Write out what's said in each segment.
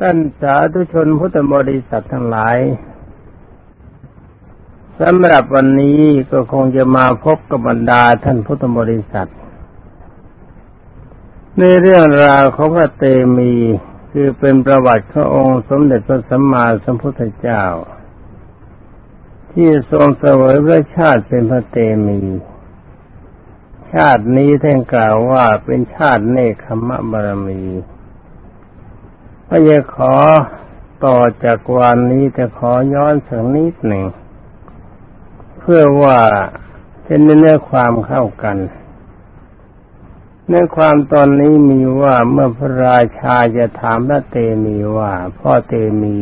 ท่านสาธุชนพุทธบริษัททั้งหลายสำหรับวันนี้ก็คงจะมาพบกับบรรดาท่านพุทธบริษัท ในเรื่องราวของพระเตมีคือเป็นประวัติขององค์สมเด็จพระสัมมาสัมพุทธเจ้า ที่ทรงเสวยพระชาติเป็นพระเตมี ชาตินี้ท่านกล่าวว่าเป็นชาติเนคขมะบารมี พระจะขอต่อจากวันนี้แต่ขอย้อนสักนิดหนึ่ง เพื่อว่าเป็นเนื้อความเข้ากันเนื้อความตอนนี้มีว่าเมื่อพระราชาจะถามพระเตมีว่า พ่อเตมี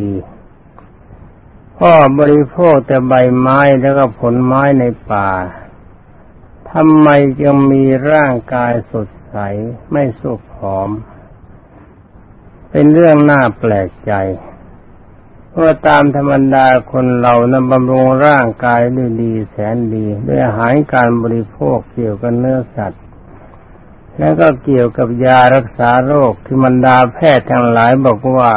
พ่อบริโภคแต่ใบไม้แล้วก็ผลไม้ในป่าทำไมจึงมีร่างกายสดใสไม่สุกผอม เป็นเรื่องน่าแปลกใจเพราะตามธรรมดาคนเรานำบำรุงร่างกายด้วยดีแสนดี ด้วยอาหารการบริโภคเกี่ยวกับเนื้อสัตว์ แล้วก็เกี่ยวกับยารักษาโรคที่บรรดาแพทย์ทั้งหลายบอกว่า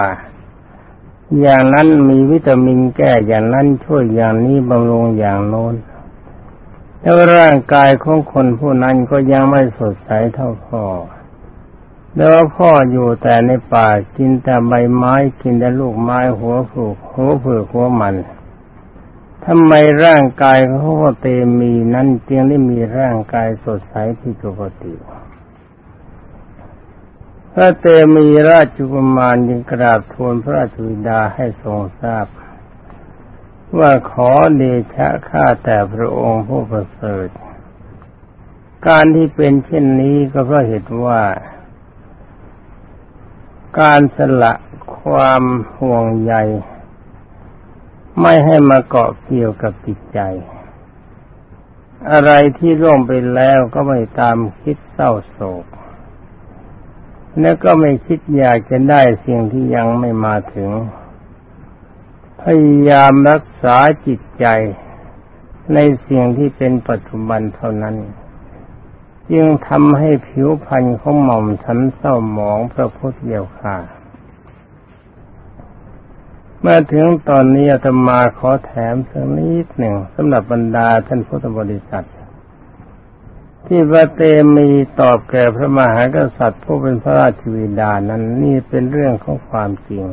อย่างนั้นมีวิตามินแก้อย่างนั้นช่วยอย่างนี้บำรุงอย่างโน้นแล้วร่างกายของคนผู้นั้นก็ยังไม่สดใสเท่าพ่อ แล้วพ่ออยู่แต่ในป่ากินแต่ใบไม้กินแต่ลูกไม้หัวผูกหัวเผือกหัวมันทำไมร่างกายของพ่อเตมีนั้นจึงได้มีร่างกายสดใสผิดปกติพระเตมีราชกุมารยิงกราบทูลพระราชบิดาให้ทรงทราบ ว่าขอเดชะข้าแต่พระองค์ผู้ประเสริฐ การที่เป็นเช่นนี้ก็เพราะเหตุว่า การสละความห่วงใย ไม่ให้มาเกาะเกี่ยวกับจิตใจ อะไรที่ร่วงไปแล้วก็ไม่ตามคิดเศร้าโศก แล้วก็ไม่คิดอยากจะได้สิ่งที่ยังไม่มาถึง พยายามรักษาจิตใจในสิ่งที่เป็นปัจจุบันเท่านั้น จึงทำให้ผิวพรรณของหม่อมฉันเศร้าหมองพระพุทธเดียวค่ะเมื่อถึงตอนนี้อาตมาขอแถมสักนิดหนึ่งสำหรับบรรดาท่านพุทธบริษัท ที่พระเตมีตอบแก่พระมหากษัตริย์ผู้เป็นพระราชวิดานั้นนี่เป็นเรื่องของความจริง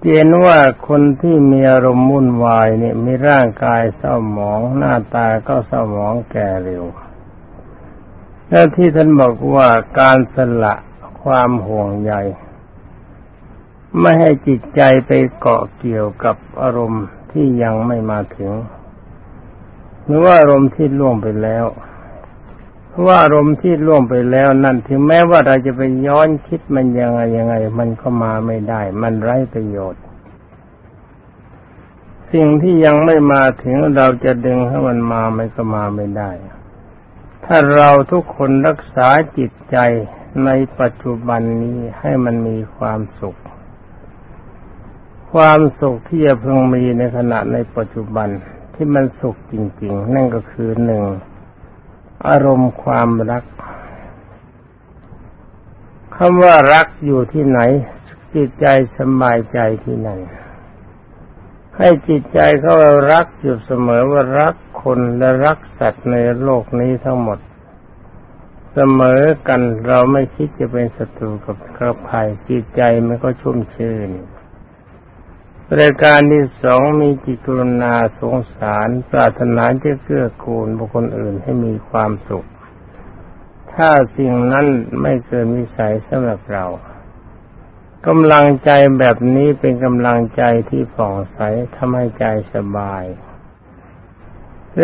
เจนว่าคนที่มีอารมณ์มุ่นวายเนี่ยมีร่างกายเศร้าหมอง หน้าตาก็เศร้าหมองแก่เร็ว แล้วที่ท่านบอกว่าการสละความห่วงใยไม่ให้จิตใจไปเกาะเกี่ยวกับอารมณ์ที่ยังไม่มาถึง หรือว่าอารมณ์ที่ล่วงไปแล้วว่าอารมณ์ที่ล่วงไปแล้วนั่นถึงแม้ว่าเราจะไปย้อนคิดมันยังไงยังไง มันก็มาไม่ได้ มันไร้ประโยชน์ สิ่งที่ยังไม่มาถึงเราจะดึงให้มันมามันก็มาไม่ได้ ถ้าเราทุกคนรักษาจิตใจในปัจจุบันนี้ให้มันมีความสุข ความสุขที่จะพึงมีในขณะในปัจจุบันที่มันสุขจริง ๆ นั่นก็คือหนึ่งอารมณ์ความรักคำว่ารักอยู่ที่ไหน จิตใจสบายใจที่นั่นให้จิตใจเขารักอยู่เสมอว่ารัก คนและรักสัตว์ในโลกนี้ทั้งหมด เสมอกันเราไม่คิดจะเป็นศัตรูกับใครจิตใจมันก็ชุ่มชื่นรายการที่สองมีจิตกรุณาสงสาร ปรารถนาจะเกื้อกูลบุคคลอื่นให้มีความสุข ถ้าสิ่งนั้นไม่เกินวิสัยสำหรับเรากำลังใจแบบนี้เป็นกำลังใจที่ผ่องใสทำให้ใจสบาย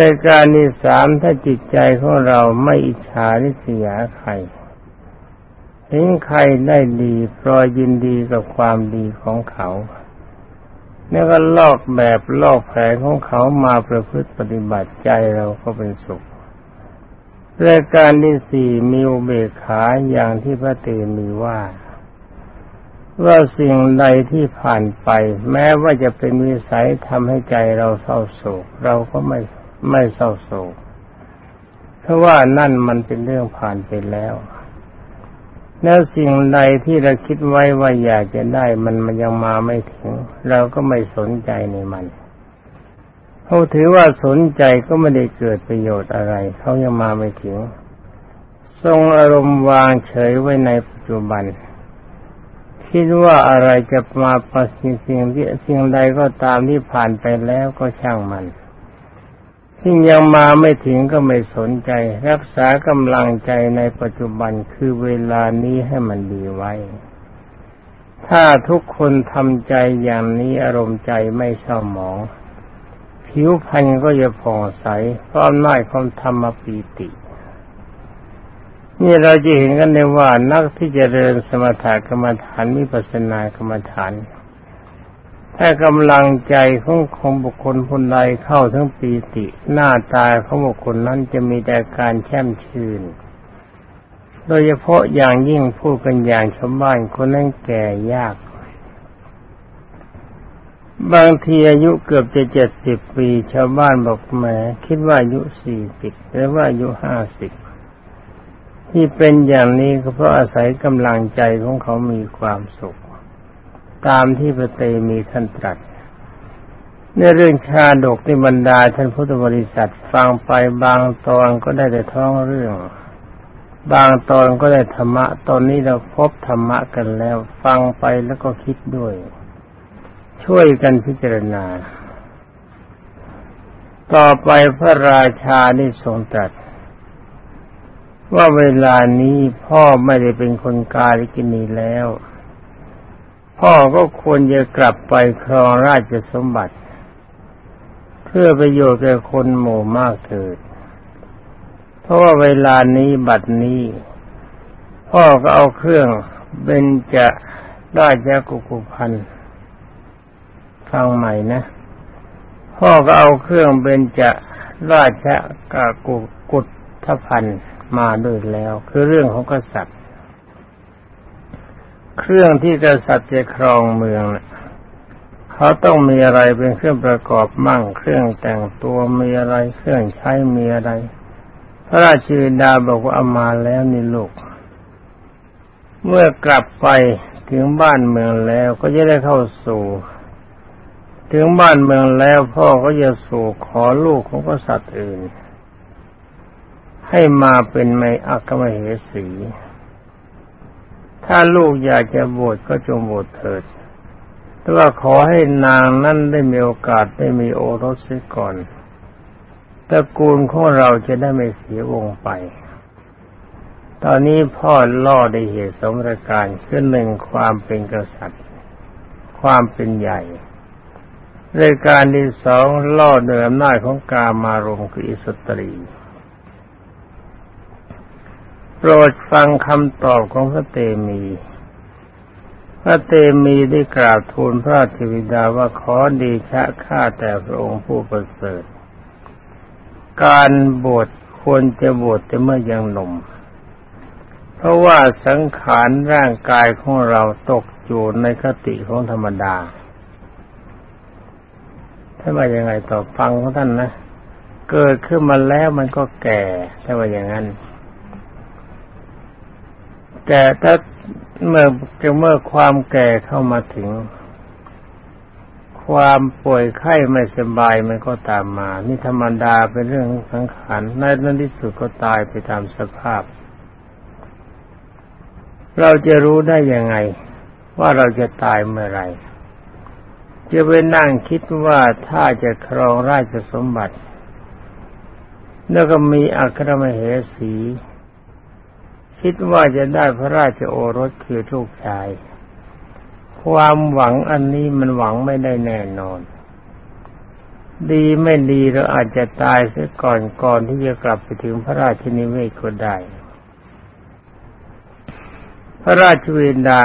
รายการที่สามถ้าจิตใจของเราไม่อิจฉาริษยาใครเห็นใครได้ดีพรอยยินดีกับความดีของเขาแล้วก็ลอกแบบลอกแผนของเขามาประพฤติปฏิบัติใจเราก็เป็นสุขรายการที่สี่มีอุเบกขาอย่างที่พระเตมีว่า ว่าสิ่งใดที่ผ่านไป แม้ว่าจะเป็นวิสัยทำให้ใจเราเศร้าโศกเราก็ไม่ ไม่เศร้าโศก เพราะว่านั่นมันเป็นเรื่องผ่านไปแล้วแล้วสิ่งใดที่เราคิดไว้ว่าอยากจะได้มันมันยังมาไม่ถึง เราก็ไม่สนใจในมันเขาถือว่าสนใจก็ไม่ได้เกิดประโยชน์อะไร เขายังมาไม่ถึง ทรงอารมณ์วางเฉยไว้ในปัจจุบัน คิดว่าอะไรจะมาประสิ่งสิ่งที่สิ่งใดก็ตามที่ผ่านไปแล้วก็ช่างมัน สิ่งยังมาไม่ถึงก็ไม่สนใจ รักษากำลังใจในปัจจุบันคือเวลานี้ให้มันดีไว้ ถ้าทุกคนทำใจอย่างนี้อารมณ์ใจไม่เศร้าหมอง ผิวพรรณก็จะผ่องใสเพราะอำนาจของธรรมปีตินี่เราจะเห็นกันได้ว่านักที่จะเริญสมถกรรมฐานมิปัสสนากรรมฐาน ถ้ากำลังใจของของบุคคลคนใดเข้าทั้งปีติ หน้าตาของบุคคลนั้นจะมีแต่การแช่มชื่น โดยเฉพาะอย่างยิ่งพูดกันอย่างชาวบ้านคนนั้นแก่ยาก บางทีอายุเกือบจะเจ็ดสิบปีชาวบ้านบอกแหมคิดว่าอายุสี่สิบหรือว่าอายุห้าสิบที่เป็นอย่างนี้ก็เพราะอาศัยกำลังใจของเขามีความสุข ตามที่พระเตมีท่านตรัสในเรื่องชาดกในบรรดาท่านพุทธบริษัทฟังไปบางตอนก็ได้แต่ท้องเรื่อง บางตอนก็ได้ธรรมะ ตอนนี้เราพบธรรมะกันแล้ว ฟังไปแล้วก็คิดด้วย ช่วยกันพิจารณา ต่อไปพระราชาได้ทรงตรัสว่าเวลานี้พ่อไม่ได้เป็นคนกาลิกินีแล้ว พ่อก็ควรจะกลับไปครองราชสมบัติ เพื่อประโยชน์แก่คนหมู่มากเถิด เพราะว่าเวลานี้บัดนี้ พ่อก็เอาเครื่องเบญจะได้จกุกุพันธ์ฟังใหม่นะ พ่อก็เอาเครื่องเบญจราชกกุกุทพันมาด้วยแล้ว คือเรื่องของกษัตริย์ เครื่องที่กษัตริย์จะครองเมืองเขาต้องมีอะไรเป็นเครื่องประกอบมั่ง เครื่องแต่งตัวมีอะไรเครื่องใช้มีอะไร พระราชิดาบอกว่าเอามาแล้วนี่ลูก เมื่อกลับไปถึงบ้านเมืองแล้วก็จะได้เข้าสู่ ถึงบ้านเมืองแล้วพ่อก็จะสู่ขอลูกของกษัตริย์อื่น ให้มาเป็นไมอักมเหสี ถ้าลูกอยากจะบวชก็จงบวชเถิด แต่ว่าขอให้นางนั้นได้มีโอกาสได้มีโอรสเสียก่อนตระกูลของเราจะได้ไม่เสียวงไป ตอนนี้พ่อล่อได้เหตุสมรการคือหนึ่งความเป็นกษัตริย์ ความเป็นใหญ่รายการที่สองล่อเดิมหน้าของกามารมคืออิสตรี ปรดฟังคำตอบของพระเตมี พระเตมีได้กราบทูลพระเทวิดาว่าขอดีชะข้าแต่พระองค์ผู้ประเสริฐ การบวชควรจะบวชแต่เมื่อยังหนุ่ม เพราะว่าสังขารร่างกายของเราตกอยู่ในคติของธรรมดาถ้าว่ายังไงต่อฟังของท่านนะ เกิดขึ้นมาแล้วมันก็แก่ถ้าว่าอย่างนั้น แต่ถ้าเมื่อจะเมื่อความแก่เข้ามาถึง ความป่วยไข้ไม่สบายมันก็ตามมา นี่ธรรมดาเป็นเรื่องสังขารในนั้นที่สุดก็ตายไปตามสภาพ เราจะรู้ได้ยังไง ว่าเราจะตายเมื่อไรจะไปนั่งคิดว่าถ้าจะครองราชสมบัติ แล้วก็มีอัครมเหสี คิดว่าจะได้พระราชโอรสคือลูกชาย ความหวังอันนี้มันหวังไม่ได้แน่นอน ดีไม่ดีเราอาจจะตายเสียก่อนก่อนที่จะกลับไปถึงพระราชนิเวศก็ได้ พระราชวินดา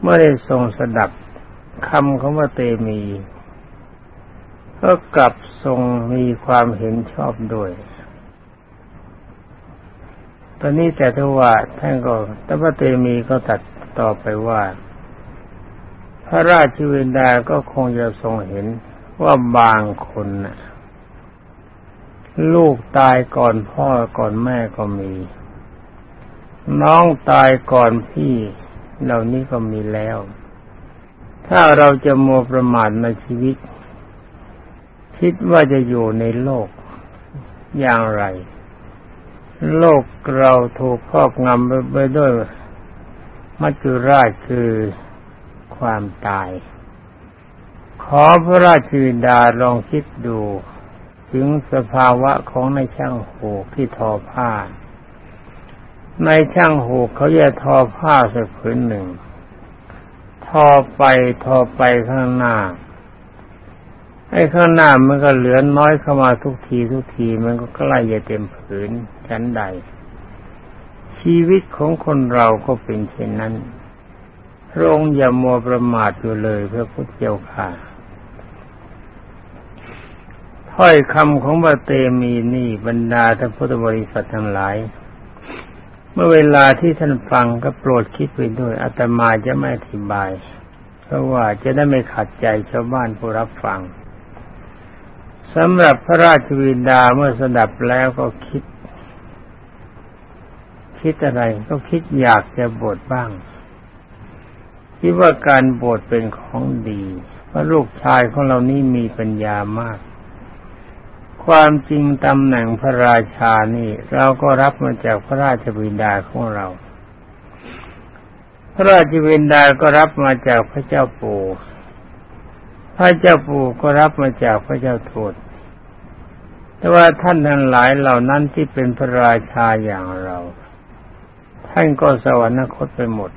เมื่อได้ทรงสดับคำของว่าเตมี ก็กลับทรงมีความเห็นชอบด้วย อนนี้แต่ถ้าว่าท่านก็ต่ว่าเตมีก็ตัดต่อไปว่า พระราชวินดาก็คงจะทรงเห็นว่าบางคนนะลูกตายก่อนพ่อก่อนแม่ก็มี น้องตายก่อนพี่ เหล่านี้ก็มีแล้ว ถ้าเราจะมัวประมาทในชีวิต คิดว่าจะอยู่ในโลกอย่างไร โลกเราถูกครอบงำไปด้วยมัจจุราชคือความตาย ขอพระราชวิดาลองคิดดู ถึงสภาวะของในช่างหูกที่ทอผ้า ในช่างหูกเขาจะทอผ้าสักผืนหนึ่ง ทอไปทอไปข้างหน้า ไอ้ข้างหน้ามันก็เหลือน้อยเข้ามาทุกทีทุกทีมันก็ใกล้จะเต็มผืนชั้นใด ชีวิตของคนเราก็เป็นเช่นนั้นพระองค์อย่ามัวประมาทอยู่เลยพระพุทธเจ้าค่ะ ถ้อยคำของบาเตมีนี่บรรดาท่านพุทธบริษัททั้งหลาย เมื่อเวลาที่ท่านฟังก็โปรดคิดไปด้วยอาตมาจะไม่อธิบาย เพราะว่าจะได้ไม่ขัดใจชาวบ้านผู้รับฟัง สำหรับพระราชวินดาเมื่อสดับแล้วก็คิด คิดอะไรก็คิดอยากจะบวชบ้าง คิดว่าการบวชเป็นของดีเพราะลูกชายของเรานี่มีปัญญามาก ความจริงตำแหน่งพระราชานี่ เราก็รับมาจากพระราชวิดาของเรา พระราชวิดาก็รับมาจากพระเจ้าปู่ พระเจ้าปู่ก็รับมาจากพระเจ้าโทษแต่ว่าท่านทั้งหลายเหล่านั้นที่เป็นพระราชาอย่างเรา ท่านก็สวรรคตไปหมด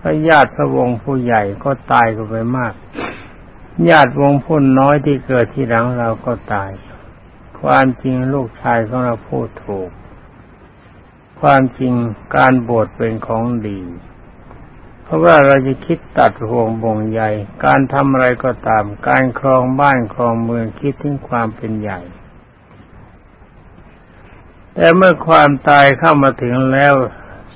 พระญาติพระวงศ์ผู้ใหญ่ก็ตายกันไปมาก ญาติวงผู้น้อยที่เกิดที่หลังเราก็ตาย ความจริงลูกชายของเราพูดถูก ความจริงการบวชเป็นของดี เพราะว่าเราจะคิดตัดห่วงบ่งใหญ่ การทำอะไรก็ตาม การครองบ้านครองเมืองคิดถึงความเป็นใหญ่ แต่เมื่อความตายเข้ามาถึงแล้ว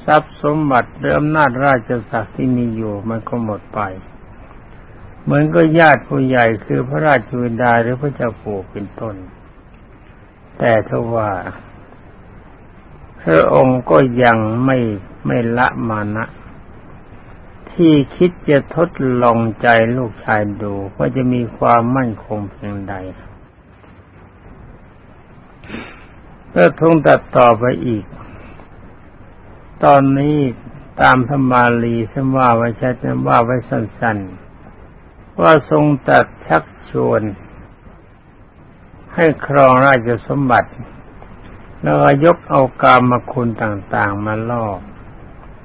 ทรัพย์สมบัติเดิมนาจราชศักดิ์ที่มีอยู่มันก็หมดไป เหมือนก็ญาติผู้ใหญ่คือพระราชวินดาหรือพระเจ้าปู่เป็นต้น แต่ทว่าพระองค์ก็ยังไม่ไม่ละมานะ ที่คิดจะทดลองใจลูกชายดูว่าจะมีความมั่นคงเพียงใดก็ทงตัดต่อไปอีก ตอนนี้ตามธรรมาลีสมว่าไว้ชัดว่าไว้สั้นๆ ว่าทรงตัดชักชวน ให้ครองราชสมบัติ แล้วยกเอากามมาคุณต่างๆมาล่อ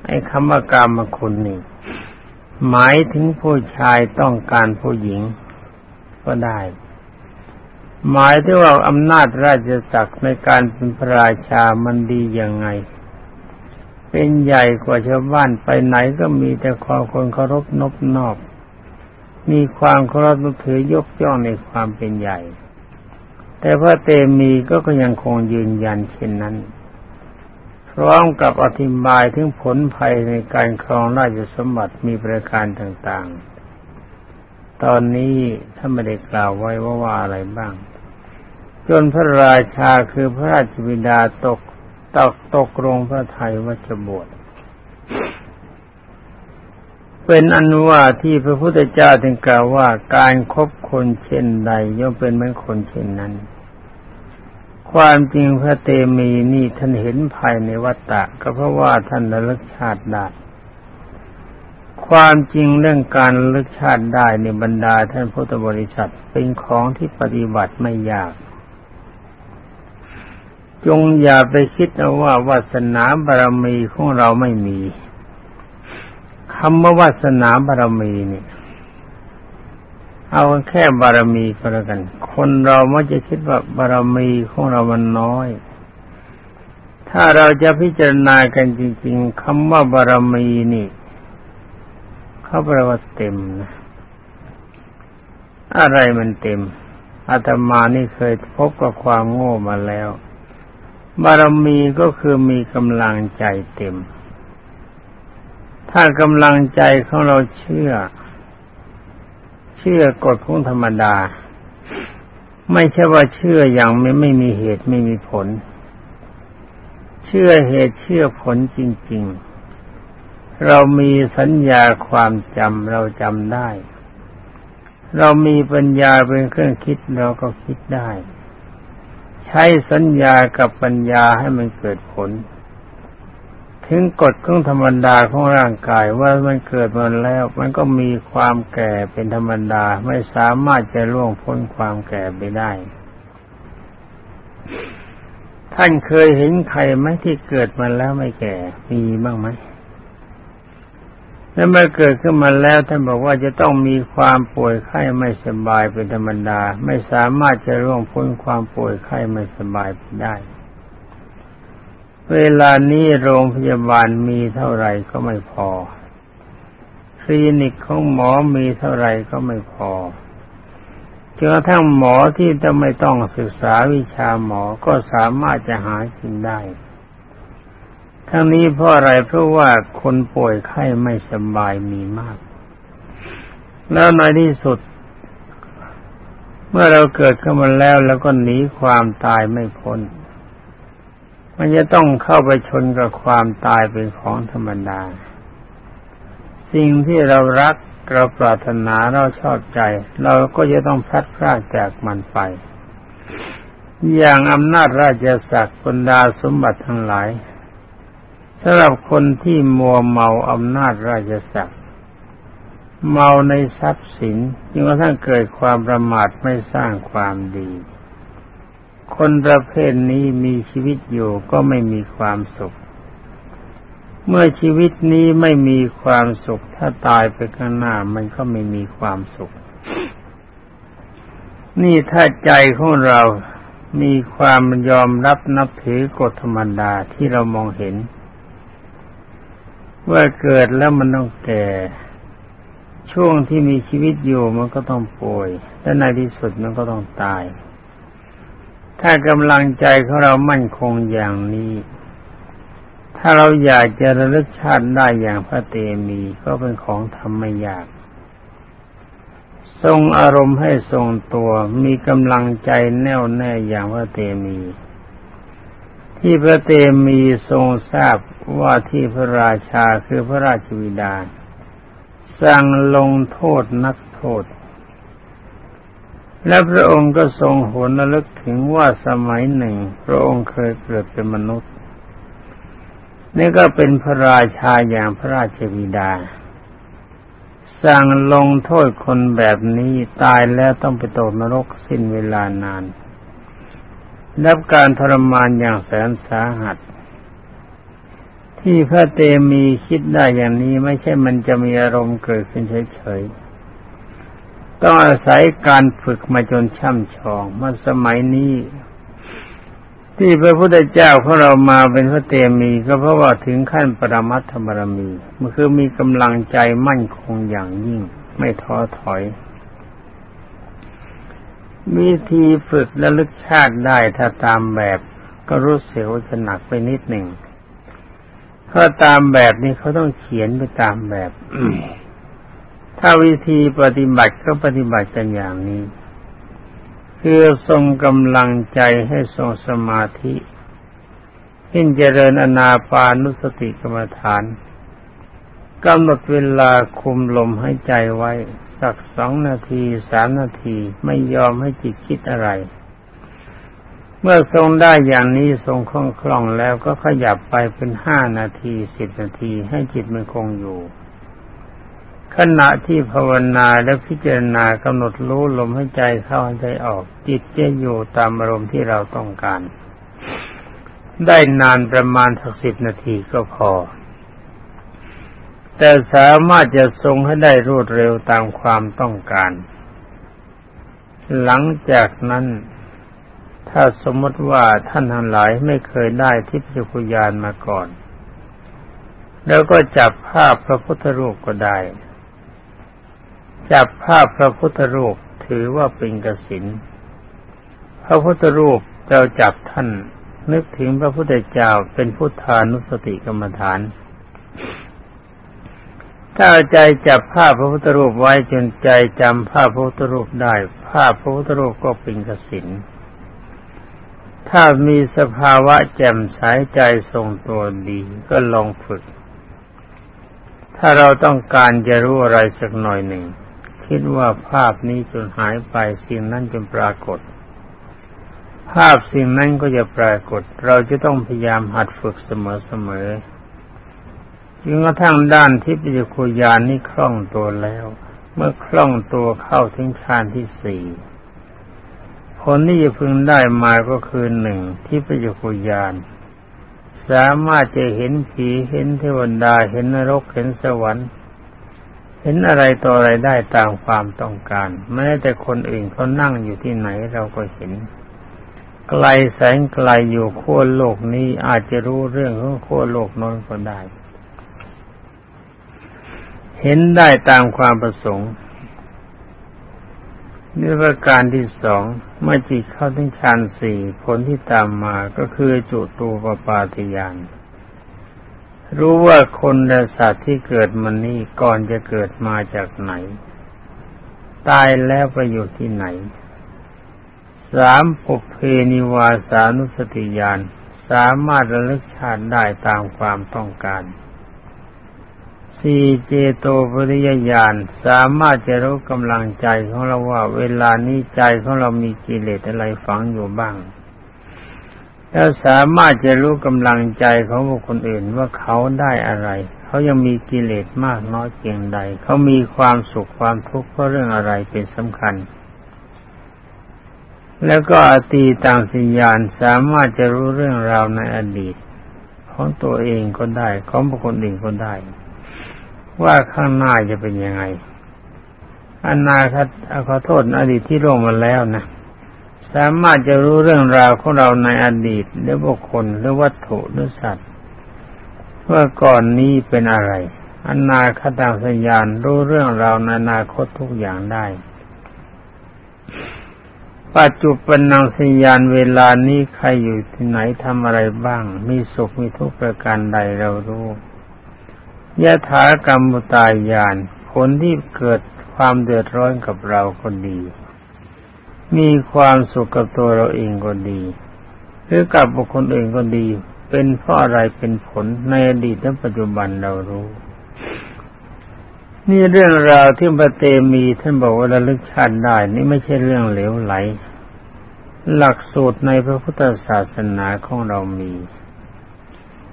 ไอ้คำว่ากามคุณนี่ หมายถึงผู้ชายต้องการผู้หญิงก็ได้ หมายถึงว่าอำนาจราชศักดิ์ในการเป็นพระราชามันดียังไง เป็นใหญ่กว่าชาวบ้านไปไหนก็มีแต่ความคนเคารพนบนอบ มีความเคารพนับถือยกย่องในความเป็นใหญ่ แต่พระเตมีก็ก็ยังคงยืนยันเช่นนั้น พร้อมกับอธิบายถึงผลภัยในการครองราชสมบัติมีประการต่างๆ ตอนนี้ท่านไม่ได้กล่าวไว้ว่าว่าอะไรบ้าง จนพระราชาคือพระราชบิดาตกตกตกลงพระไทยว่าจะบวชเป็นอนุว่าที่พระพุทธเจ้าถึงกล่าวว่าการครบคนเช่นใดย่อมเป็นเหมือนคนเช่นนั้น ความจริงพระเตมีนี่ท่านเห็นภายในวัตตะก็เพราะว่าท่านระลึกชาติได้ความจริงเรื่องการระลึกชาติได้ในบรรดาท่านพุทธบริษัทเป็นของที่ปฏิบัติไม่ยาก จงอย่าไปคิดเอาว่าวาสนาบารมีของเราไม่มีคำว่าวาสนาบารมีเนี่ย เอาแค่บารมีก็แล้วกัน คนเรามักจะคิดว่าบารมีของเรามันน้อย ถ้าเราจะพิจารณากันจริง ๆคำว่าบารมีนี่เขาแปลว่าเต็มนะอะไรมันเต็มอาตมานี่เคยพบกับความโง่มาแล้ว บารมีก็คือมีกำลังใจเต็ม ถ้ากำลังใจของเราเชื่อ ชื่อกฎของธรรมดา ไม่ใช่ว่าเชื่ออย่างไม่ไม่มีเหตุไม่มีผล เชื่อเหตุเชื่อผลจริง ๆ เรามีสัญญาความจำเราจำได้ เรามีปัญญาเป็นเครื่องคิดเราก็คิดได้ ใช้สัญญากับปัญญาให้มันเกิดผล ถึงกฎของธรรมดาของร่างกายว่ามันเกิดมาแล้ว มันก็มีความแก่เป็นธรรมดาไม่สามารถจะล่วงพ้นความแก่ไปได้ ท่านเคยเห็นใครไหมที่เกิดมาแล้วไม่แก่ มีบ้างไหมแล้วเมื่อเกิดขึ้นมาแล้วท่านบอกว่าจะต้องมีความป่วยไข้ไม่สบายเป็นธรรมดา ไม่สามารถจะร่วงพ้นความป่วยไข้ไม่สบายไปได้ เวลานี้โรงพยาบาลมีเท่าไหร่ก็ไม่พอ คลินิกของหมอมีเท่าไหร่ก็ไม่พอจนกระทั่งหมอที่จะไม่ต้องศึกษาวิชาหมอก็สามารถจะหากินได้ ทั้งนี้เพราะอะไรเพราะว่าคนป่วยไข้ไม่สบายมีมาก แล้วในที่สุด เมื่อเราเกิดขึ้นมาแล้วแล้วก็หนีความตายไม่พ้น มันจะต้องเข้าไปชนกับความตายเป็นของธรรมดา สิ่งที่เรารักเราปรารถนาเราชอบใจ เราก็จะต้องพลัดพรากจากมันไป อย่างอำนาจราชศักดิ์บรรดาสมบัติทั้งหลายสำหรับคนที่มัวเมาอำนาจราชศักดิ์เมาในทรัพย์สินจึงกระทั่งเกิดความประมาทไม่สร้างความดี คนประเภทนี้มีชีวิตอยู่ก็ไม่มีความสุข เมื่อชีวิตนี้ไม่มีความสุข ถ้าตายไปข้างหน้ามันก็ไม่มีความสุข นี่ถ้าใจของเรามีความยอมรับนับถือกฎธรรมดาที่เรามองเห็น ว่าเกิดแล้วมันต้องแก่ ช่วงที่มีชีวิตอยู่มันก็ต้องป่วย และในที่สุดมันก็ต้องตาย ถ้ากำลังใจของเรามั่นคงอย่างนี้ ถ้าเราอยากจะระลึกชาติได้อย่างพระเตมีก็เป็นของทำไม่ยาก ทรงอารมณ์ให้ทรงตัวมีกำลังใจแน่วแน่อย่างพระเตมี ที่พระเตมีทรงทราบว่าที่พระราชาคือพระราชวิดาสั่งลงโทษนักโทษ และพระองค์ก็ทรงหวนระลึกถึงว่าสมัยหนึ่ง พระองค์เคยเกิดเป็นมนุษย์ นี่ก็เป็นพระราชาอย่างพระราชบิดา สั่งลงโทษคนแบบนี้ตายแล้วต้องไปตกนรกสิ้นเวลานานรับการทรมานอย่างแสนสาหัส ที่พระเตมีคิดได้อย่างนี้ไม่ใช่มันจะมีอารมณ์เกิดขึ้นเฉยๆ ต้องอาศัยการฝึกมาจนช่ำชองมื่อสมัยนี้ ที่พระพุทธเจ้าของเรามาเป็นพระเตมี ก็เพราะว่าถึงขั้นปรมัตถบารมี มันคือมีกำลังใจมั่นคงอย่างยิ่ง ไม่ท้อถอยวิธีฝึกและลึกชาติได้ถ้าตามแบบก็รู้เสียวจะหนักไปนิดหนึ่งถ้าตามแบบนี้เขาต้องเขียนไปตามแบบ ถ้าวิธีปฏิบัติก็ปฏิบัติกันอย่างนี้ คือทรงกำลังใจให้ทรงสมาธิขึ้นเจริญอนาปานุสติกรรมฐานกำหนดเวลาคุมลมให้ใจไว้ สักสองนาทีสามนาทีไม่ยอมให้จิตคิดอะไร เมื่อทรงได้อย่างนี้ทรงคล่องคล่องแล้วก็ขยับไปเป็นห้านาทีสิบนาทีให้จิตมันคงอยู่ ขณะที่ภาวนาและพิจารณากำหนดรู้ลมให้ใจเข้าใจออกจิตจะอยู่ตามอารมณ์ที่เราต้องการ ได้นานประมาณสักสิบนาทีก็พอ แต่สามารถจะทรงให้ได้รวดเร็วตามความต้องการ หลังจากนั้น ถ้าสมมติว่าท่านทั้งหลายไม่เคยได้ทิพยคุยานมาก่อน แล้วก็จับภาพพระพุทธรูปก็ได้ จับภาพพระพุทธรูปถือว่าเป็นกสินพระพุทธรูปเราจับท่านนึกถึงพระพุทธเจ้าเป็นพุทธานุสติกรรมฐาน ถ้าใจจับภาพพระพุทธรูปไว้จนใจจำภาพพระพุทธรูปได้ ภาพพระพุทธรูปก็เป็นกสินถ้ามีสภาวะแจ่มใสใจทรงตัวดีก็ลองฝึก ถ้าเราต้องการจะรู้อะไรสักหน่อยหนึ่ง คิดว่าภาพนี้จนหายไปสิ่งนั้นจนปรากฏ ภาพสิ่งนั้นก็จะปรากฏ เราจะต้องพยายามหัดฝึกเสมอๆจนกระทั่งด้านที่ปิจคุยานนี่คล่องตัวแล้ว เมื่อคล่องตัวเข้าถึงฌานที่สี่ผลที่จะพึงได้มาก็คือหนึ่งที่พระยคุยานสามารถจะเห็นผีเห็นเทวดาเห็นนรกเห็นสวรรค์ เห็นอะไรต่ออะไรได้ตามความต้องการ แม้แต่คนอื่นเขานั่งอยู่ที่ไหนเราก็เห็น ไกลแสงไกลอยู่ขั้วโลกนี้อาจจะรู้เรื่องของขั้วโลกน้นก็ได้ เห็นได้ตามความประสงค์นี่ประการที่สองเมื่อจิตเข้าถึงฌานสี่ผลที่ตามมาก็คือจุตูปปาติยาน รู้ว่าคนและสัตว์ที่เกิดมันนี่ก่อนจะเกิดมาจากไหน ตายแล้วไปอยู่ที่ไหน สามปุเพนิวาสานุสติยานสามารถระลึกชาติได้ตามความต้องการสี่เจโตปริยญาณสามารถจะรู้กำลังใจของเราว่า เวลานี้ใจของเรามีกิเลสอะไรฝังอยู่บ้าง แล้วสามารถจะรู้กำลังใจของบุคคลอื่นว่าเขาได้อะไร เขายังมีกิเลสมากน้อยเพียงใด เขามีความสุขความทุกข์เพราะเรื่องอะไรเป็นสำคัญ แล้วก็อตีต่างสิญาณสามารถจะรู้เรื่องราวในอดีต ของตัวเองก็ได้ ของบุคคลอื่นก็ได้ ว่าข้างหน้าจะเป็นยังไงอนาคตขอโทษอดีตที่ล่วงมาแล้วนะ สามารถจะรู้เรื่องราวของเราในอดีตหรือบุคคลหรือวัตถุหรือสัตว์ว่าก่อนนี้เป็นอะไร อนาคตังสัญญาณรู้เรื่องราวในอนาคตทุกอย่างได้ ปัจจุบันนังสัญญาณเวลานี้ใครอยู่ที่ไหนทำอะไรบ้าง มีสุขมีทุกข์ประการใดเรารู้ยะถากรรมุตายานผลที่เกิดความเดือดร้อนกับเราก็ดี มีความสุขกับตัวเราเองก็ดี หรือกับบุคคลอื่นก็ดี เป็นเพราะอะไรเป็นผลในอดีตและปัจจุบันเรารู้ นี่เรื่องราวที่พระเตมีท่านบอกว่าระลึกชาติได้ นี่ไม่ใช่เรื่องเหลวไหล หลักสูตรในพระพุทธศาสนาของเรามี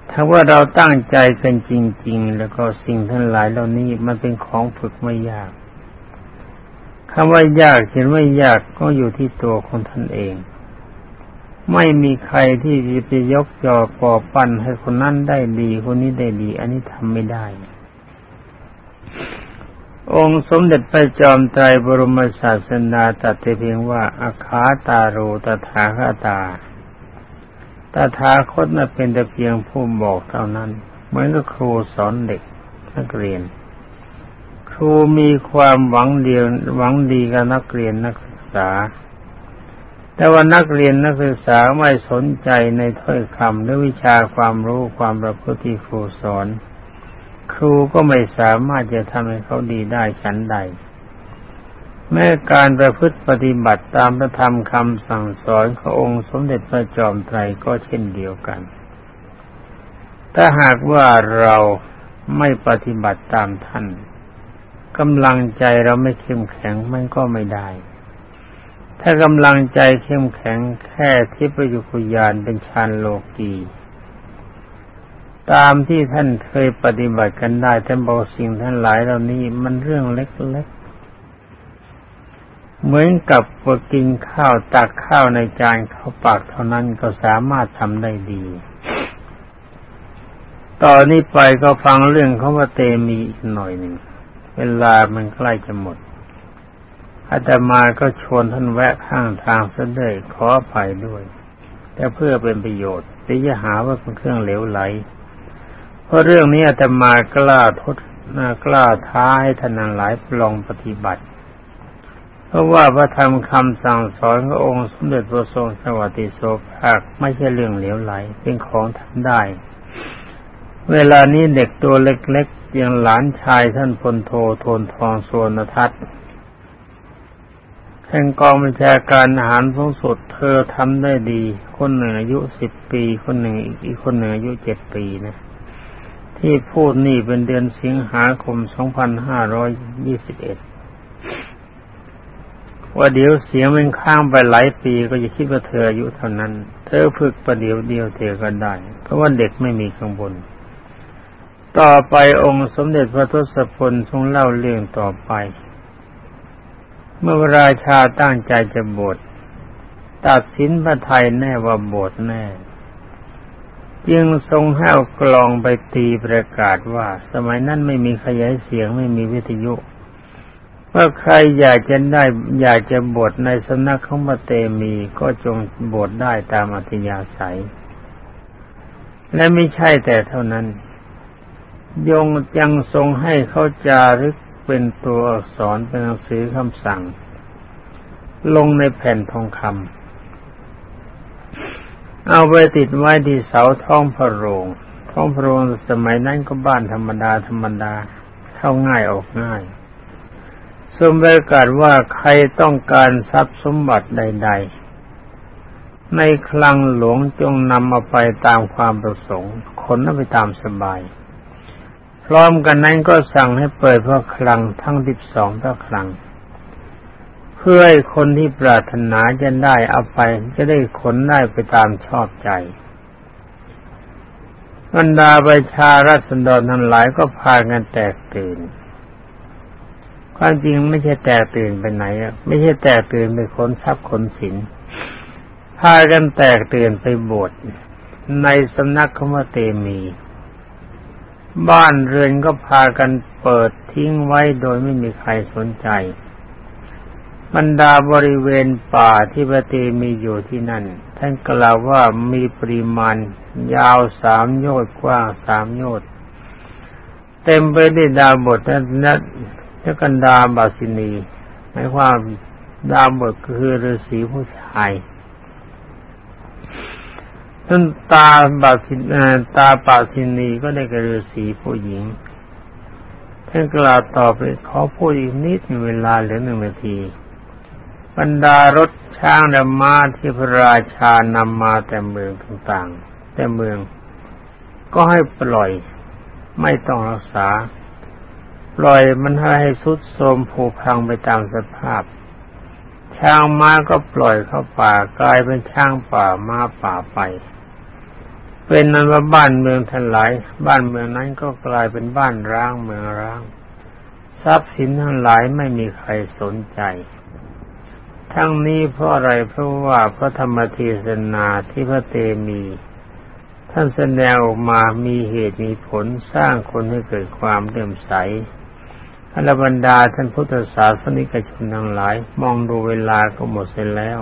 ถ้าว่าเราตั้งใจกันจริง ๆ แล้วก็สิ่งทั้งหลายเหล่านี้มันเป็นของฝึกไม่ยาก คำว่ายากเห็นไม่ยากก็อยู่ที่ตัวของท่านเอง ไม่มีใครที่จะไปยกยอปอปั้นให้คนนั้นได้ดี คนนี้ได้ดี อันนี้ทำไม่ได้ องค์สมเด็จพระจอมไตรบรมศาสนาตัดเพียงว่าอาคาตาโรตถาคตาตถาคตน่ะเป็นแต่เพียงผู้บอกเท่านั้น เหมือนกับครูสอนเด็กนักเรียน รูมีความหวังเดียวหวังดีกับนักเรียนนักศึกษา แต่ว่านักเรียนนักศึกษาไม่สนใจในถ้อยคำหรือวิชาความรู้ความประพฤติครูสอน ครูก็ไม่สามารถจะทำให้เขาดีได้ฉันใด แม้การประพฤติปฏิบัติตามพระธรรมคำสั่งสอนขององค์สมเด็จพระจอมไตรก็เช่นเดียวกัน ถ้าหากว่าเราไม่ปฏิบัติตามท่าน กำลังใจเราไม่เข้มแข็งมันก็ไม่ได้ ถ้ากำลังใจเข้มแข็งแค่ที่ประยุกยานเป็นฌานโลกีตามที่ท่านเคยปฏิบัติกันได้ท่านบอกสิ่งทั้งหลายเหล่านี้มันเรื่องเล็กๆ เหมือนกับพอกินข้าวตักข้าวในจานเข้าปากเท่านั้นก็สามารถทำได้ดีต่อนนี้ไปก็ฟังเรื่องเขาว่าเตมีอีกหน่อยหนึ่ง เวลามันใกล้จะหมดอาตมาก็ชวนท่านแวะข้างทางซะเลยขออภัยด้วย แต่เพื่อเป็นประโยชน์จะจะหาว่าเป็นเครื่องเหลวไหล เพราะเรื่องนี้อาตมากล้าทดกล้าท้าให้ท่านหลายลองปฏิบัติ เพราะว่าพระธรรมคำสั่งสอนขององค์สมเด็จพระทรงสวัสดิโสภาคไม่ใช่เรื่องเหลวไหล เป็นของทำได้ เวลานี้เด็กตัวเล็ก ย่างหลานชายท่านพลโทโทนทองโซนทัศน์แห่งกองบัญชาการอาหารสูงสุดเธอทำได้ดี คนหนึ่งอายุสิบปี คนหนึ่งอีกคนหนึ่งอายุเจ็ดปีนะ ที่พูดนี่เป็นเดือนสิงหาคมสองพันห้าร้อยยี่สิบเอ็ดว่าเดี๋ยวเสียงมันข้างไปหลายปีก็จะคิดว่าเธออายุเท่านั้น เธอฝึกประเดี๋ยวเดียวเธอก็ได้ เพราะว่าเด็กไม่มีข้างบน ต่อไปองค์สมเด็จพระทศพลทรงเล่าเรื่องต่อไป เมื่อราชาตั้งใจจะบวชตัดสินพระไทยแน่ว่าบวชแน่จึงทรงห้เอากลองไปตีประกาศว่า สมัยนั้นไม่มีขยายเสียงไม่มีวิทยุ ว่าใครอยากจะได้อยากจะบวชในสำนักของพระเตมีก็จงบวชได้ตามอัธยาศัย และไม่ใช่แต่เท่านั้น ยงยังทรงให้เขาจารึกเป็นตัวอักษรเป็นหนังสือคำสั่ง ลงในแผ่นทองคำเอาไปติดไว้ที่เสาท้องพระโรงท้องพระโรงสมัยนั้นก็บ้านธรรมดาธรรมดาเข้าง่ายออกง่ายทรงประกาศว่าใครต้องการทรัพย์สมบัติใด ๆ ในคลังหลวงจงนำมาไปตามความประสงค์ขนไปตามสบาย ร้อมกันนั้นก็สั่งให้เปิดพระคลังทั้งสิบสองพระคลัง เพื่อให้คนที่ปรารถนาจะได้เอาไปจะได้ขนได้ไปตามชอบใจบรรดาประชารัษฎรทั้งหลายก็พากันแตกตื่น ความจริงไม่ใช่แตกตื่นไปไหนไม่ใช่แตกตื่นไปคนทรัพย์คนสินพากันแตกตื่นไปบวชในสำนักขมเตมี บ้านเรือนก็พากันเปิดทิ้งไว้โดยไม่มีใครสนใจ บรรดาบริเวณป่าที่พระเตมีอยู่ที่นั่น ท่านกล่าวว่ามีปริมาณ ยาวสามโยชน์กว้างสามโยชน์เต็มไปด้วยดาวบทนั้นเจ้ากันดาบาสินีหมายความดาวบทคือฤาษีผู้ชาย ท่านตาบาสินตาปาสินีก็ได้กับฤาษีผู้หญิงท่านกล่าวต่อไปขอพูดอีกนิดเวลาเหลือหนึ่งนาทีบรรดารถช้างและม้าที่พระราชานำมาแต่เมืองต่างๆ แต่เมือง ก็ให้ปล่อย ไม่ต้องรักษา ปล่อยมันให้สุดโทมผุพังไปตามสภาพ ช้างม้าก็ปล่อยเข้าป่ากลายเป็นช้างป่าม้าป่าไป เป็นนั้นว่าบ้านเมืองทันหลาย บ้านเมืองนั้นก็กลายเป็นบ้านร้างเมืองร้าง ทรัพย์สินทั้งหลายไม่มีใครสนใจ ทั้งนี้เพราะอะไรเพราะว่าพระธรรมเทศนาที่พระเตมี ท่านแสดงออกมามีเหตุมีผลสร้างคนให้เกิดความเลื่อมใสอรบรรดาท่านพุทธศาสนิกชนทั้งหลาย มองดูเวลาก็หมดเสร็จแล้ว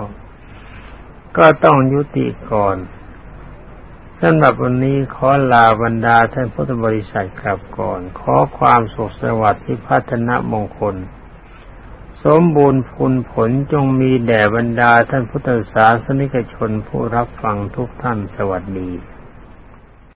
ก็ต้องยุติก่อน สำหรับวันนี้ขอลาบรรดาท่านพุทธบริษัทกลับก่อน ขอความสุขสวัสดิ์ที่พัฒนมงคล สมบูรณ์ผลผลจงมีแด่บรรดาท่านพุทธศาสนิกชนผู้รับฟังทุกท่านสวัสดี